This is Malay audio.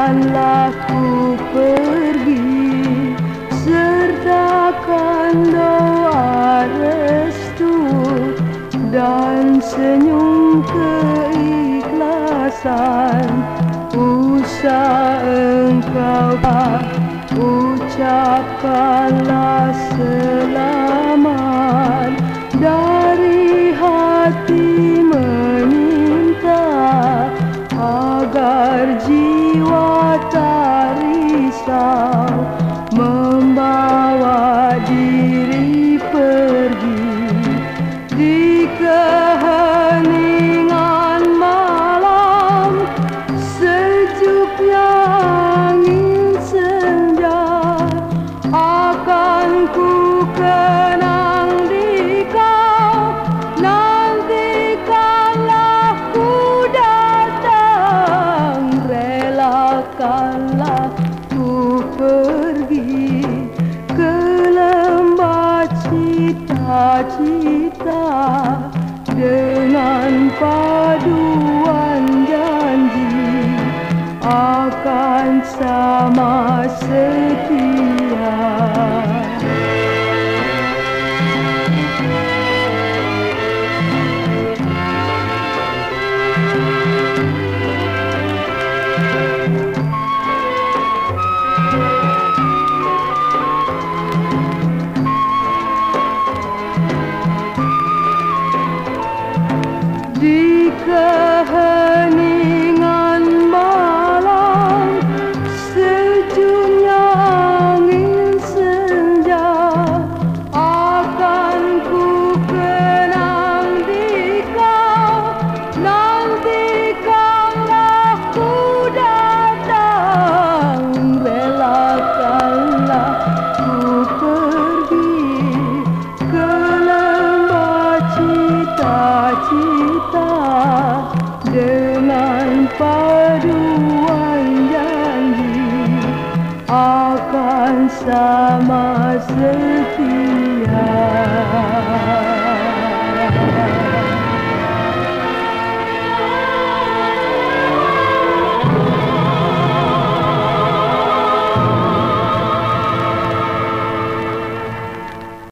janganlah ku pergi sertakan doa restu dan senyum keikhlasan. Usah engkau pak ucapkanlah selamat. dan starry star cita-cita dengan paduan janji akan sama setia. girl. sama selfie